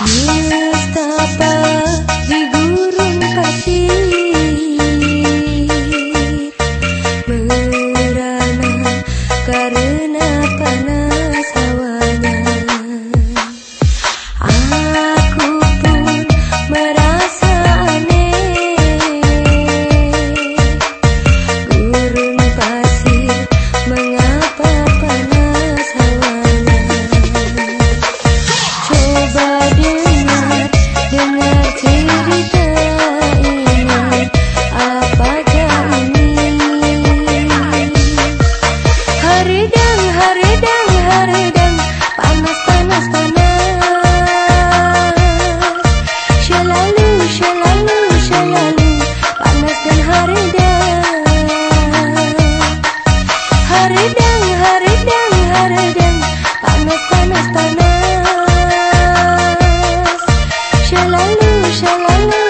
New Star Haridang, haridang, haridang Panas, panas, panas. Shalalu, shalalu.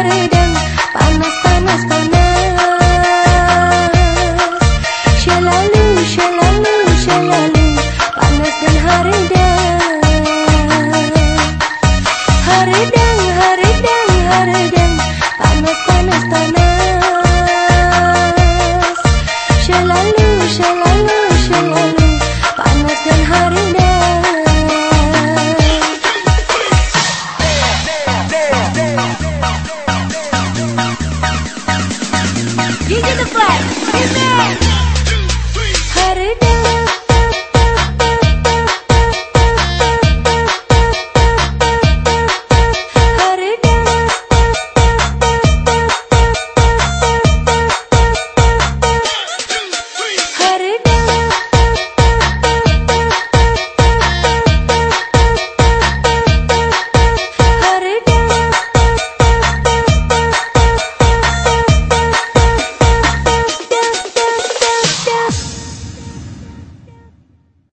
Hari Panas, panas, panas. Selalu, selalu, selalu Panas dan You get the flag. Hit me. Hurry down.